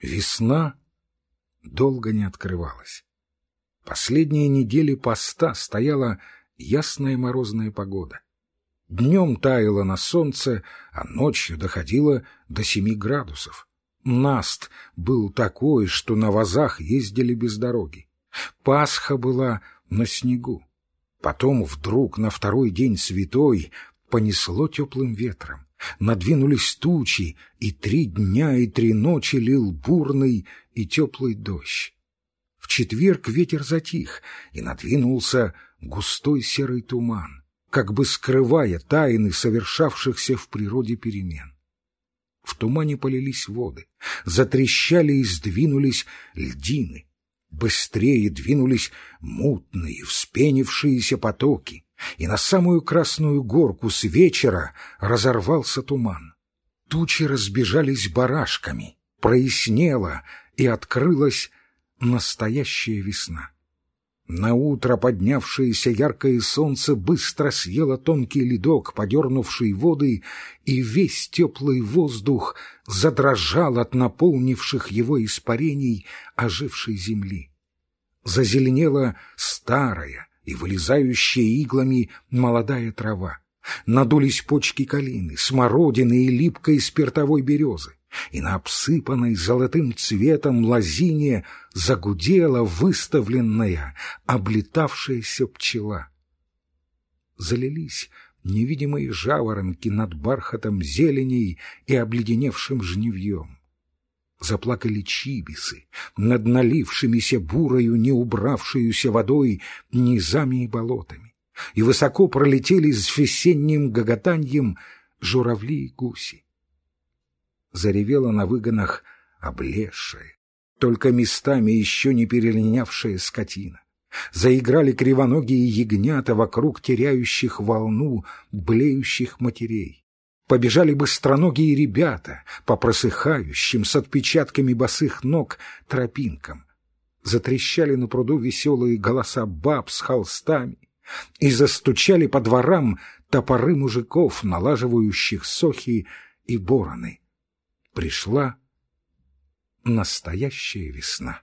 Весна долго не открывалась. Последние недели поста стояла ясная морозная погода. Днем таяло на солнце, а ночью доходило до семи градусов. Наст был такой, что на вазах ездили без дороги. Пасха была на снегу. Потом вдруг на второй день святой понесло теплым ветром. Надвинулись тучи, и три дня и три ночи лил бурный и теплый дождь. В четверг ветер затих, и надвинулся густой серый туман, как бы скрывая тайны совершавшихся в природе перемен. В тумане полились воды, затрещали и сдвинулись льдины. Быстрее двинулись мутные, вспенившиеся потоки, и на самую красную горку с вечера разорвался туман. Тучи разбежались барашками, прояснело, и открылась настоящая весна. На утро поднявшееся яркое солнце быстро съело тонкий ледок, подернувший воды, и весь теплый воздух задрожал от наполнивших его испарений ожившей земли. Зазеленела старая и вылезающая иглами молодая трава. Надулись почки калины, смородины и липкой спиртовой березы и на обсыпанной золотым цветом лозине загудела выставленная, облетавшаяся пчела. Залились невидимые жаворонки над бархатом зеленей и обледеневшим жневьем. Заплакали чибисы над налившимися бурою, не убравшуюся водой низами и болотами, и высоко пролетели с весенним гоготаньем журавли и гуси заревела на выгонах облезшая, только местами еще не перелинявшая скотина. Заиграли кривоногие ягнята вокруг теряющих волну, блеющих матерей. Побежали быстроногие ребята по просыхающим с отпечатками босых ног тропинкам. Затрещали на пруду веселые голоса баб с холстами и застучали по дворам топоры мужиков, налаживающих сохи и бороны пришла настоящая весна.